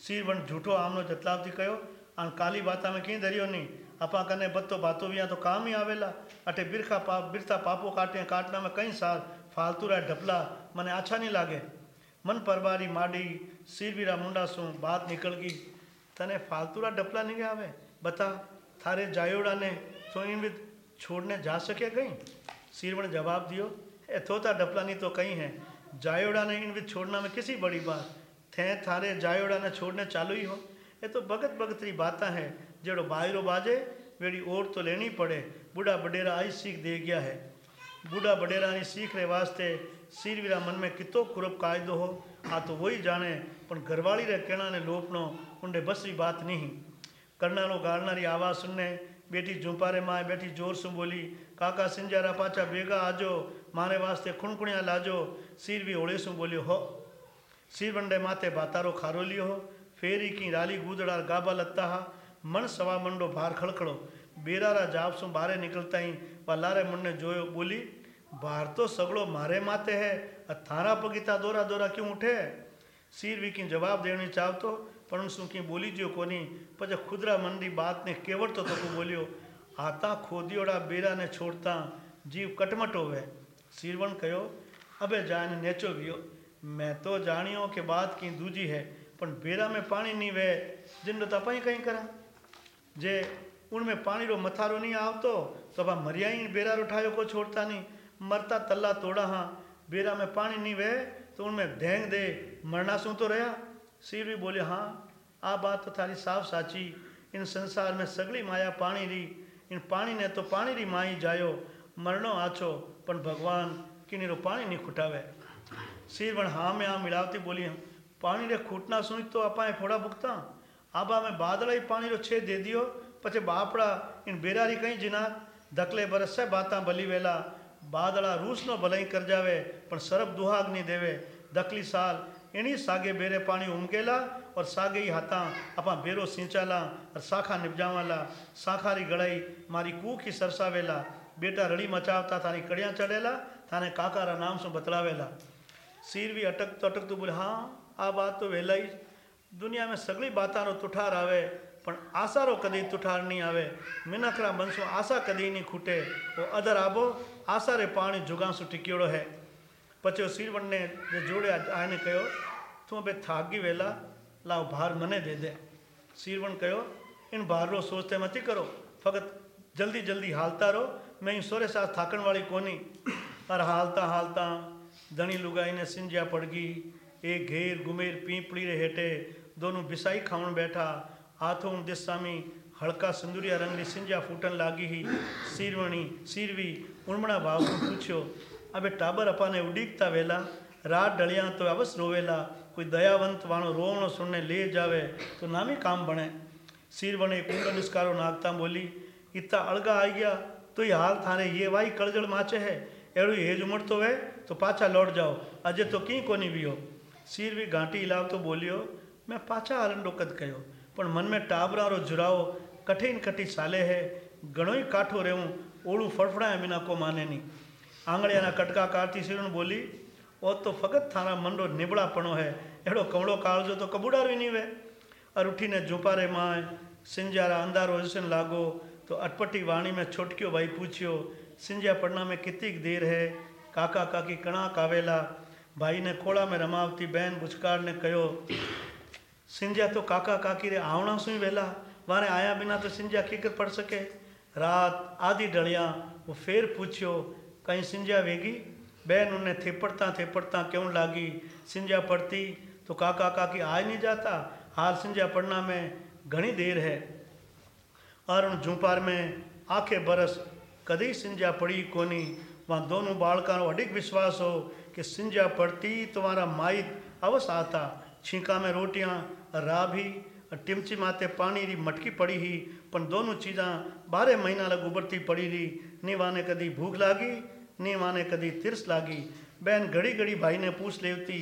શીરવણ જૂઠો આમનો જતલાવથી કયો અને કાલી બાતામાં કંઈ ધર્યો નહીં अपा कने बत्तो बातो भी तो काम ही आवेला अटे बिरखा पाप बिरता पापो काटे काटना में कई साल फालतू रहा ढपला मने अच्छा नहीं लागे मन परवारी माडी सीरवीरा मुंडा सु बात निकल गई तने फालतू रहा ढपला नहीं आवे बता थारे जायोड़ा ने तो इन भी छोड़ने जा सके कहीं? सीरवण जवाब दियो, ए, थोता ढपला नहीं तो कहीं है। जायोड़ा ने इन भी छोड़ना में किसी बड़ी बात। थे थारे जायोड़ा ने छोड़ने चालू ही हो। ये तो भगत भगतरी बातें है। जेड़ो बायरो बाजे, वेड़ी ओर तो लेनी पड़े। बूढ़ा बडेरा आई सीख दे गया है। बूढ़ा बडेरा ने सीख रे वास्ते सीरवीरा मन में कितो कुरब कायदो हो। आ तो वही जाने पर घरवाली रे कहना ने लोपनो बस बसरी बात नहीं। करनारो गाड़नारी आवाज़ सुनने, बेटी झुंपारे माए बैठी ज़ोर से बोली, काका सिंजारा पाचा बेगा आजो, मारे वास्ते खुणखुणिया लाजो। सीर भी ओड़े सु बोलियो, हो। सीर बंडे माथे बातारो खारो लियो हो फेरी की राली गूदड़ा गाबा लत्ता हा। मन सवा मंडो बाहर खड़खड़ो बेरारा जाप सु बारे निकलता ही पलारे मन ने जोयो, बोली बाहर तो सगड़ो मारे माते है थारा पगीता दोरा दोरा क्यों उठे? सीर वी की जवाब देनी चाहतो પણ શું કે બોલી જ્યો કોની પછી ખુદરા મનની બાતને કેવડતો તો બોલ્યો આતા ખોદિયોડા બેરાને છોડતા જીવ કટમટ હોવે सीरवण कयो अबे जान नेचो वियो मैं तो जानियो के बात की दूजी है पण बेरा में पानी नहीं वे जिन तपाई कहीं करा जे उनमें पानी रो मथारो नहीं आवतो तो बा मरिया ही बेरा उठायो को छोड़ता नहीं मरता तल्ला तोड़ा हाँ बेरा में पानी नहीं वे तो उनमें धेंग दे मरना सू तो रहा सीर भी बोले हाँ आ बात तो थारी साफ़ साची इन संसार में सगली माया पानी री इन पानी ने तो पानी री माई जायो मरणो आछो पण भगवान किनी रो पानी नहीं खुटावे सीरवण हाँ में हाँ मिलावती बोली हम पानी रे खूटना सुनी तो अपाए फोड़ा भुगता आबा में बादल ही पानी रो छे दे दियो पछे बापड़ा इन बेरारी कहीं जिना दकले बरस से बाता बली वेला बादड़ा रूस नो भलाई कर એની સાગે બેરે પાણી ઉમકેલા ઓર સાગે હાથા આપા બેરો સિંચાલા ઓર શાખા નિપજાવાલા શાખારી ગળાઈ મારી કૂખી સરસાવેલા બેટા રડી મચાવતા તારી કડિયા ચડેલા તાને કાકારા નામ શું બતલાવેલા સિરવી અટકતો અટકતું બોલે હા આ વાત તો વહેલાઈ દુનિયામાં સગળી બાતાનો તુઠાર આવે પણ આસારો કદી તુઠાર નહીં આવે મિનકરા બનશું આશા કદી નહીં ખૂટે ઓ અદર આબો આસારે પાણી જુગાશું ટીક્યોડો હે पचो શિરવણને ने જોડ્યા आने કહ્યો, તું બે થાગી વહેલા લાવ ભાર મને દે દે. શિરવણ કહ્યો इन भारों सोचते मती करो फकत जल्दी जल्दी हालता रहो मैं इन सोरे साथ थाकन वाली कोनी और हालता हालता धनी लुगाई ने सिंजिया पड़ गई एक घेर गुमेर पीपड़ी रे हेटे दोनों बिसाई खावन बैठा हाथों दिशा में हड़का सिंदुरिया रंगली सिंजिया फूटन लागी ही सीरवणी सीरवी उर्मणा भाव को पूछो अबे टाबर अपाने उडीकता वेला, रात डलिया तो अवस रोवेला, कोई दयावंत वाणो रोवणो सुनने ले जावे तो नामी काम बने। सीरवणे कुंड निस्कारो नागता बोली इतना अड़गा आई गया तो ये हाल थाने, ये वाई कड़जड़ माचे है अहिड़ो हेज उमड़तो वे तो पाछा लौट जाओ अजय तो कीअं कोन्हे वियो सीर भी घाटी हिलावतो बोलियो, मैं पाछा हलण डोकत कहो पण मन में टाबरा रो जुराओ, कठिन कठी साले है घणो ई काठो रहूँ ओड़ू फड़फड़ाए बिना को माने नहीं बोली ओ तो फकत थारा मन रो निबड़ापणो है अहिड़ो कमड़ो कालजो तो कबूडारो ई नहीं वे और उठीने झुपारे माए सिंजारा अंधारो हसन लागो तो अटपटी वाणी में छोटकियो भाई पूछियो सिंजा पढ़ना में कितनी देर है काका काकी कणा कावेला भाई ने खोड़ा में रमावती बहन बुचकार ने कहो सिंजा तो काका काकी रे आवना सुई वेला वारे आया बिना तो सिंजा कीकर पढ़ सके रात आधी डलिया वो फिर पूछियो कहीं सिंजा वेगी बहन उन्हें थेपड़ता थेपड़ता क्यों लागी सिंजा पढ़ती तो काका काकी आ नहीं जाता हाल सिंजा पढ़ना में घनी देर है और उन झूंपार में आखे बरस कदी सिंजा पड़ी कोनी वहाँ दोनों बालका अधिक विश्वास हो कि सिंजा पड़ती तुम्हारा माई अवस आता छींका में रोटियाँ राभी टिमची माते पानी री मटकी पड़ी ही, पण दोनों चीज़ा बारह महीना लग उबरती पड़ी रही नी वाने कदी भूख लागी नी वाने कदी तिरस लागी। बहन घड़ी घड़ी भाई ने पूछ लेती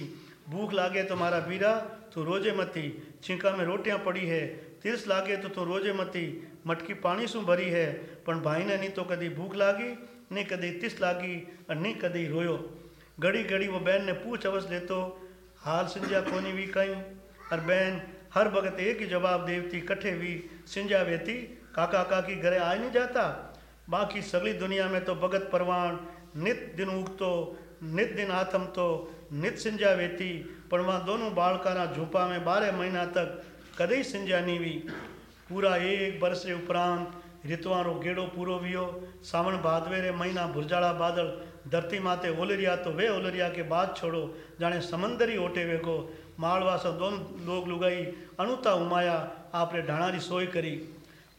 भूख लागे तो मारा बीरा तू रोज़े मती, छीका में रोटियाँ पड़ी है। तिरस लागे तो तू रोज़े मती, मटकी पानी शू भरी है। पण भाई ने नहीं तो कदी भूख लागी नहीं कदी तिस लागी और नहीं कदी रोयो। घड़ी घड़ी वो बहन ने पूछ अवस लेतो, हाल सिंजा कोनी भी कहीं और बहन हर वक्त एक ही जवाब देवती, कठे भी सिंजा वेती। काका काकी घरे आ नहीं जाता। बाकी सगली दुनिया में तो भगत परवान, नित दिन उगतो, नित दिन आथम तो नित सिंजा वेती। पर वहाँ दोनों बालकाना झूपा में बारह महीना तक कदई सिंजा नहीं हुई। पूरा एक बरस रे उपरांत ऋतुआरो गेड़ो पूरो वियो। सावन भादवे रे महीना भुरजाड़ा बादल धरती माते ओलरिया तो वे ओलरिया के बाद छोड़ो। जाने समंदरी ओटे वेगो। मालवा लोग लुगाई अणुता उमाया आपरे ढाणारी सोई करी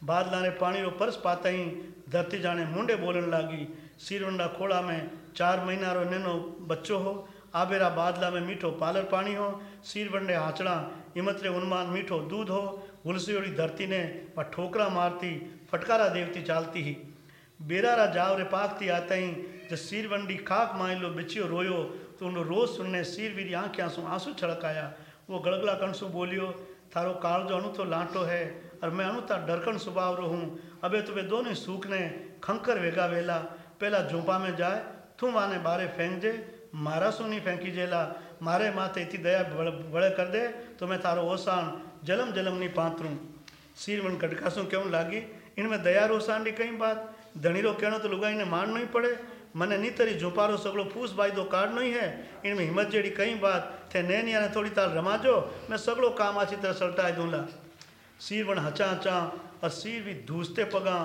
बादला ने पानी रो परस पाता ही धरती जाने मुंडे बोलन लागी सीरवंडा खोड़ा में चार महीना रो नैनो बच्चो हो आबेरा बादला में मीठो पालर पानी हो सीरवंडे हाचड़ा इमतरे उन्मान मीठो दूध हो हुलसियोड़ी धरती ने व ठोकरा मारती फटकारा देवती चालती ही बेरारा जावरे पाकती आते ही जब सीरवंडी खाक माइलो, बिचियो रोयो तो उन रोज सुनने सीर वीरी आँखें आँसू आँसू छड़काया। वो गड़गड़ा कणसू बोलियो, थारो काल जो अणुतो लांटो है और मैं अणुता डरकन स्वभाव रो हूँ। अबे तुम्हें दोनों सूखने खंकर वेगा वेला। पहला झोंपा में जाए तू वाने बारे फेंक जे मारा सो नहीं फेंकी जेला। मारे माथे इतनी दया बड़े कर दे तो मैं थारो ओसान जलम जलम नहीं पातरूँ सीरवन कटकासों क्यों लागी? इनमें दया रोसान री कई बात? धनीरो कहनो तो लुगाई ने मारनो ही पड़े। મને નીતરી ઝુંપારો સગળો ફૂસ બાયદો કાઢ નહીં હે इनमें हिम्मत जेड़ी कई बात थे नैनिया ने थोड़ी ताल रमाजो मैं सगड़ो काम अच्छी तरह सलटाए दूंला सीर वण हचा हचा और सीर भी धूसते पगा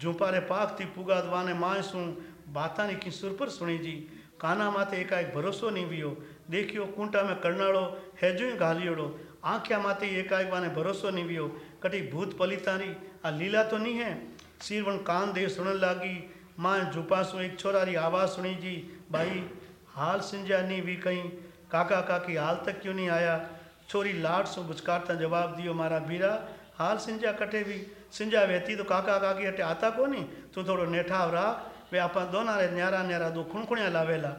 झुंपारे पाक थी पुगाद वाने माए सूं बातानी की सुर पर सुनी जी काना माते एकाएक भरोसो नहीं वियो देखियो कुंटा में करनाड़ो हैजो ही घालियोड़ो आंख्या माते एकाएक वाने भरोसो नहीं वियो कटी भूत पलितारी आ लीला तो नहीं है सीरवण कान दे सुनने लागी माँ झुपासू एक छोरा री आवाज़ सुनी जी भाई हाल सिंजा नहीं भी कहीं काका काकी हाल तक क्यों नहीं आया छोरी लाड सो बुचकारता जवाब दियो मारा बीरा हाल सिंजा कटे भी सिंजा वेती तो काका काकी हटे आता को नहीं तू थोड़ो नेठाव राख वे आप दोना रे न्यारा न्यारा दो खुणखुणिया लावेला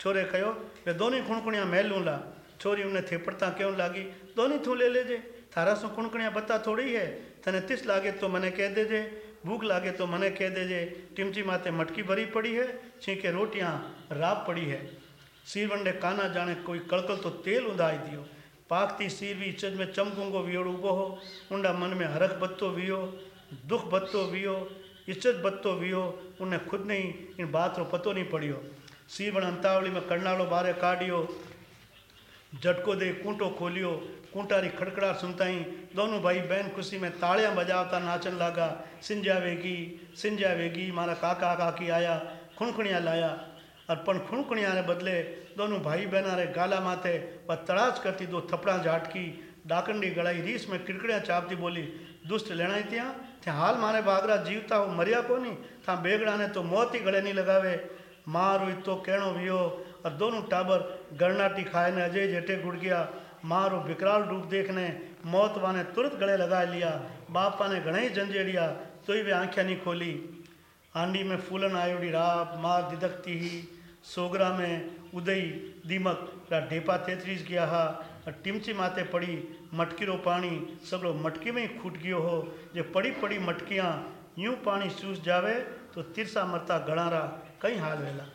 छोरे कहो वे दोनों खुणखुणिया मेलूं ला छोरी उन्हें थेपड़ता क्यों लागी दोनों तू ले लेजे थारा सो खुणखुणिया बता थोड़ी है तने तिस लागे तो मने कह देजे भूख लागे तो मने कह देजे टिमची माते मटकी भरी पड़ी है छीके रोटियां राब पड़ी है सीरवंडे काना जाने कोई कड़कल तो तेल उंधाई दियो પાકતી સીરવી ઇચ્છજ મેં ચમકુંગો વિયોડ ઊભો હો ઊંડા મન में हरख बत्तो वियो दुख बत्तो वियो इज्जत बत्तो वियो उन्हें खुद नहीं इन बात रो पतो नहीं पड़ियो सीवण अंतावली में करनाड़ो बारे काढ़ियो झटको दे कूंटो खोलियो कूंटारी खड़खड़ा सुनताई, दोनों भाई बहन खुशी में ताड़ियाँ बजावता, नाचन लगा सिंजावेगी सिंजावेगी मारा काका काकी आया, खुणखुणिया लाया। और पण खुणखुणिया ने बदले दोनों भाई बहना रे गाला माथे व तड़ाच करती दो थपड़ा झाटकी, डाकंडी गड़ाई रीस में किड़किड़िया चापती बोली, दुष्ट लेना त्या? थे हाल मारे बागरा जीवता हो, मरिया को नहीं था बेगड़ा ने तो मौत ही गले नहीं लगावे। मारो तो कहणो वियो। और दोनों टाबर गरनाटी खाए ने अजय जेठे गुड़ गया। मारो विकराल रूप देखने, मौत वाने तुरंत गले लगा लिया, बापा ने घणे ही जंजेड़िया तो ही वे आँखें नहीं खोली। आंडी में फूलन आयोड़ी राप मार दिदकती ही, सोगरा में उदय दीमक, रा ढेपा तेतरीज गया हा टीमची माते पड़ी मटकी रो पानी सगड़ो मटकी में ही खूट गयो हो, जे पड़ी पड़ी मटकियाँ, यूँ पानी सूस जावे तो तिरसा मरता गणारा कई हाल वेला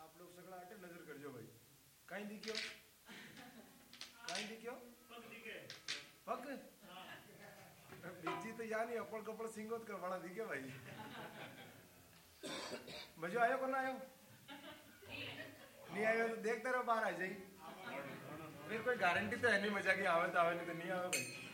आप लोग सगड़ा आटे नज़र कर जो भाई कहीं दिखियो कहीं दिखियो पक बीजी तो या नहीं अपड़ कपड़ सिंगोत कर बड़ा दिखे भाई मजो आयो को ना आयो नहीं आयो तो देखते रहो बाहर आ जाई फिर कोई गारंटी तो है नहीं मज़ा की आवे तो आवे नहीं तो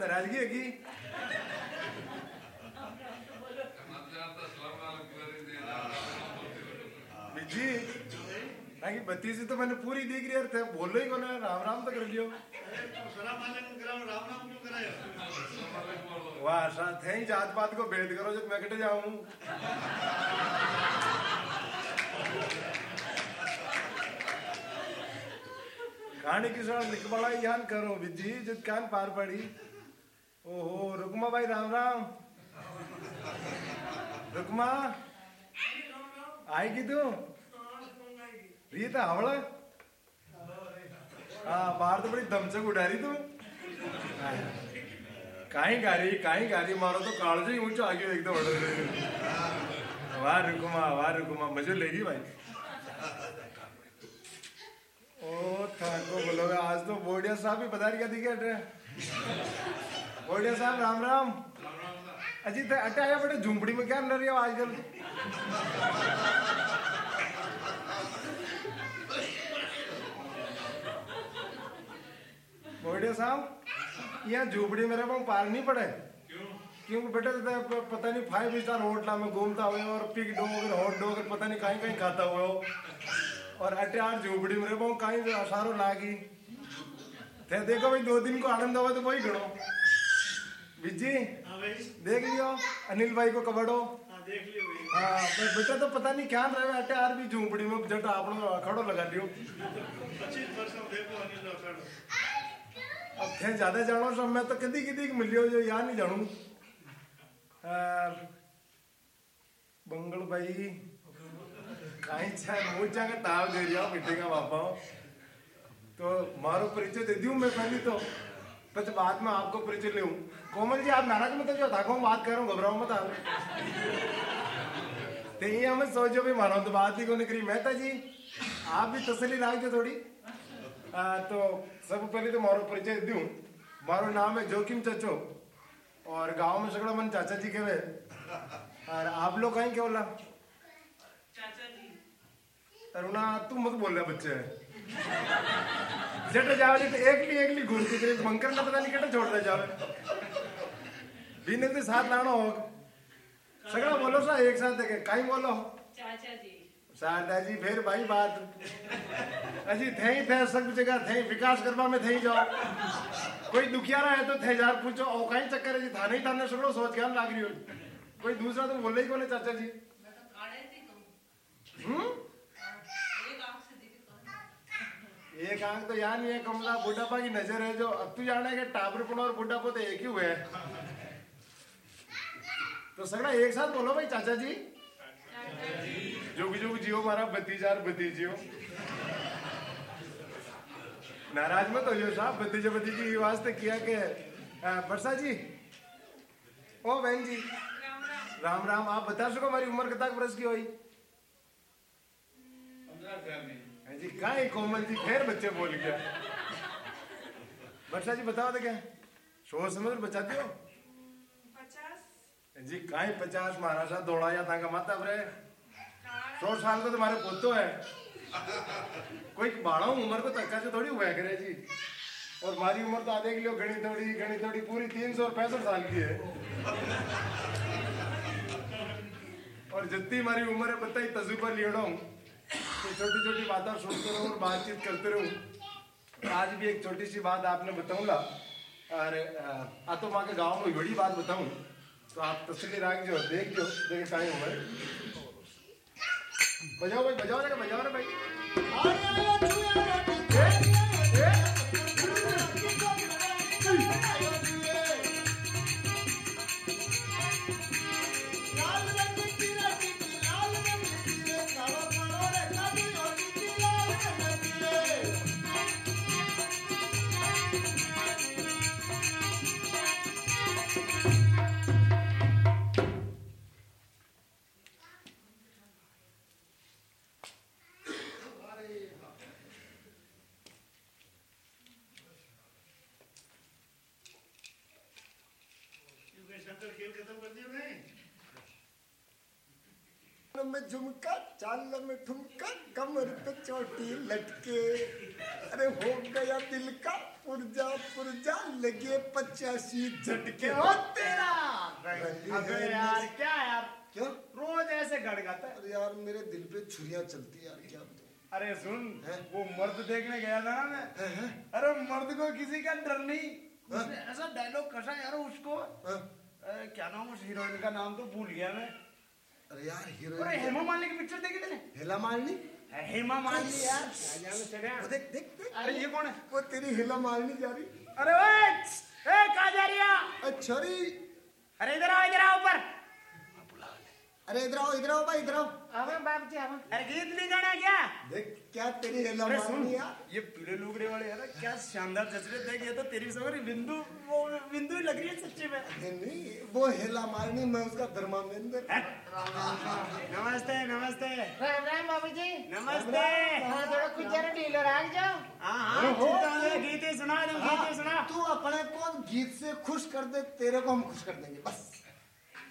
नाराज़गी है। की बिज़ी ताकि बत्ती से तो मैंने पूरी देख रही थे बोलो ही कौन राम राम तो कर लियो। वाह साथ है ही जात पात को भेद करो जब मैं कटे जाऊँ। कहानी की सड़ा लिखवाड़ा यान करो विजी जब कान पार पड़ी। ओहो, रुकमा भाई, राम राम। रुकमा, आएगी तू? रीत आवड़ हाँ बाहर तो बड़ी दमचक उठा रही तू। काई गारी काई गारी मारो तो काल से ही ऊँचा आ गयो एकदम वाह, रुकुमा वाह, रुकुमा, मज़े लेगी भाई। ओ थाको बोलो, आज तो बोडिया साहब ही बता रही दिखे बोलिए साहब, राम राम। अजी तो अटे आया बेटे झुंपड़ी में, क्या अंदर रही हो आजकल? बोलिए साहब, यहाँ झुंपड़ी मेरे को पार नहीं पड़े। क्योंकि बेटे तो पता नहीं, फाइव स्टार होटल में घूमता हुए और पिक डोगर हॉट डोगर पता नहीं कहीं कहीं खाता हुआ हो। और अटे आठ झुंपड़ी मेरे को कहीं असारो लागी थे, देखो भाई, दो दिन को आनंद हुआ तो वही गणो विजी देख लियो अनिल भाई को कबड़ो। हाँ, हाँ बेटा तो पता नहीं क्या रहे अटे यार भी झूंपड़ी में जट आप खड़ो लगा लियो। अब थे ज़्यादा जानो तो सब मैं तो कदी कदी मिलियो जो यार नहीं जानू। बंगल भाई कहीं छह मुझ जाके ताव दे रहा बेटे का बापा। तो मारो परिचय दे दियो मैं पहले तो। पर बाद में आपको परिचय ले कोमल जी आप नाराज़ मत जो था बात करो घबराओ मत आप। ते ये हम सोचो भी मानो तो बात ही को निकली? मेहता जी आप भी तसली लाग दो थोड़ी। आ, तो सब पहले तो मारो परिचय दू। मारो नाम है जोखिम चाचो और गाँव में सगड़ा मन चाचा जी के वे और आप लोग कहीं क्या बोला अरुणा तू मत बोल रहे बच्चे। जट जाओ तो एक ली एक ली घूमती तेरे बंकर ना पता नहीं कटा छोड़ते रहा जाओ। बीने के साथ लाना हो। सगड़ा बोलो सा एक साथ देखे कहीं बोलो? चाचा जी। शारदा जी फिर भाई बात। अजी थे ही थे सब जगह थे विकास करवा में थे ही जाओ। कोई दुखियारा है तो थे यार पूछो ओ कहीं चक्कर है जी थाने ही थाने सगड़ो सोच के लाग रही हो। कोई दूसरा तो बोले ही कोने चाचा जी? मैं तो हम्म एक आँख से दिखी कहूँ एक आँख तो यार नहीं है कमला बुढ़ापा की नज़र है जो अब तू जाने के टाबरपुन और बुढ़ापा तो एक ही हुए हैं। तो सगड़ा एक साथ बोलो भाई चाचा जी जुग जुग जियो मारा भतीजा भतीजियो नाराज़ मत हो जो साहब भतीजे भतीजी की वास्ते किया के वर्षा जी ओ बहन जी राम राम राम राम आप बता सको हमारी उम्र कितना वर्ष की हुई? हाँ। जी कहा है कोमल जी फिर बच्चे बोल गया। वर्षा जी बताओ तो क्या? सोच समझ बचाते हो पचास जी काई पचास महाराजा दौड़ा या ताका माता रे काढ़ा सौ साल का तुम्हारे पोतो है। कोई बाड़ा उम्र को तक्का से थोड़ी हुआ करे जी। और हमारी उम्र तो आधे किलो, घनी थोड़ी घनी थोड़ी, पूरी तीन सौ पैंसठ साल की है। और जितनी हमारी उम्र है बताई तजुर्बा लियोड़ा हूँ तो छोटी छोटी बातें सुनते रहूँ और बातचीत करते रहूँ। आज भी एक छोटी सी बात आपने बताऊँगा। और आ तो माँ के गाँव में बड़ी बात बताऊँ। तो आप तस्वीर राग जो देख जो देख काहे उम्र बजाओ भाई, बजाओ ना बजाओ रे भाई। चोटी लटके। अरे हो गया दिल का पुरजा पुरजा लगे पचासी झटके। हो तेरा। अबे यार क्या यार? क्यों? रोज ऐसे गड़गाता है। अरे यार मेरे दिल पे छुरियाँ चलती यार क्या बताऊँ? अरे सुन हैं? वो मर्द देखने गया था ना मैं? अरे मर्द को किसी का डर नहीं? उसने ऐसा डायलॉग कसा यार उसको? अरे, क्या नाम उस हीरोइन का? नाम तो भूल गया मैं। अरे यार अरे हीरोइन हेमा मालिनी की पिक्चर देखी तूने हेला मालिनी? हेमा मालिनी यार। जाने चले वो देख देख देख। अरे ये कौन है? वो तेरी हेला मालिनी जा रही। अरे ओए ए कहाँ जा रही है? अच्छा अरे इधर आओ इधर आओ ऊपर। अरे इधर आओ इधर आओ भाई इधर आओ। अबे बाप जी अब अरे गीत नहीं गाना क्या? देख क्या तेरी हेला अरे सुन ये पीले लुगड़े वाले है ना क्या शानदार जचरे देख ये तो तेरी सवरी बिंदु वो बिंदु ही लग रही है सच्ची में। नहीं, नहीं वो हेला मालिनी मैं उसका धर्मामेंद्र नमस्ते नमस्ते। राम राम बाबू जी नमस्ते। हाँ थोड़ा कुछ जरा ढीलो रख जाओ। हाँ हाँ गीत सुना तुम गीत सुना। तू अपने को गीत से खुश कर दे तेरे को हम खुश कर देंगे बस।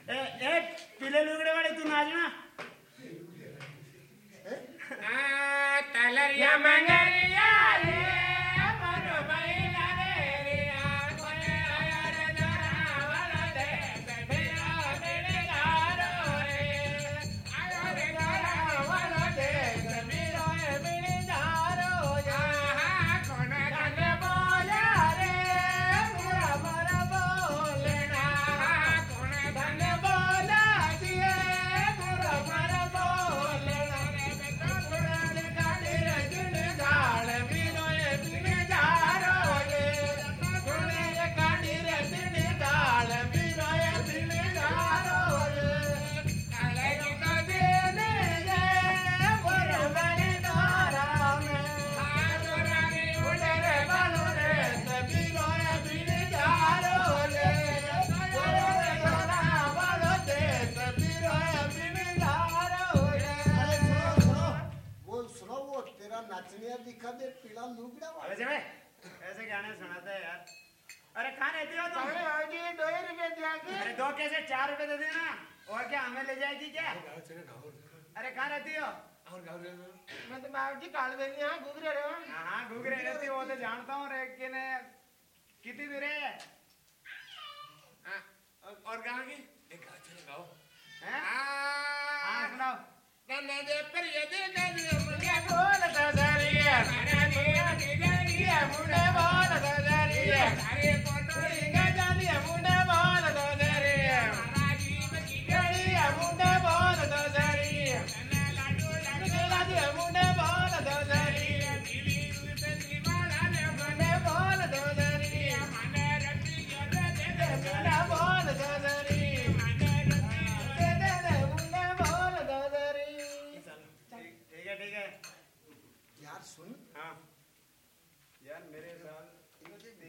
ए ए पीले लुगड़े वाले तू नाचना तलरिया मंगरिया हाँ रहती हो तो जानता हूँ लेकिन कितनी दूर है? और कहाँ की? एक गाजर लगाओ हाँ? सुनाओ। नन्हे दे पर ये दे दे मुझे बोल तो ज़रिए मेरे दिया दिया मुझे बोल तो अरे फ़ोटो हाँ। यार मेरे साथ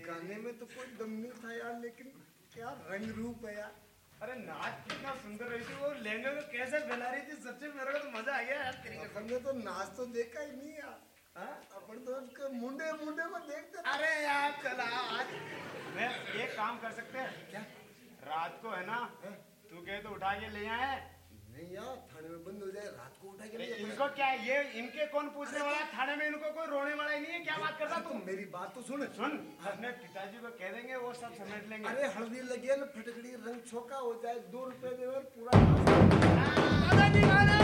गाने में तो कोई दम नहीं था यार लेकिन क्या रंग रूप है यार। अरे नाच कितना सुंदर रही थी वो लहंगे को कैसे फैला रही थी सच्ची मेरे को तो मज़ा आ गया यार। हमने तो नाच तो देखा ही नहीं यार। हाँ? अपन तो उसके मुंडे मुंडे को देखते अरे यार चला आज। मैं ये काम कर सकते हैं? क्या? रात को है ना तू कहे तो उठा के ले आए यार थाने में बंद हो जाए रात को उठा के ले इनको क्या है? ये इनके कौन पूछने वाला थाने में इनको कोई रोने वाला ही नहीं है क्या बात करता तुम तू मेरी बात तो सुन सुन अपने पिताजी को कह देंगे वो सब समेट लेंगे अरे हल्दी लगी है ना फटकड़ी रंग छोका हो जाए दो रुपए दे पूरा निकाले।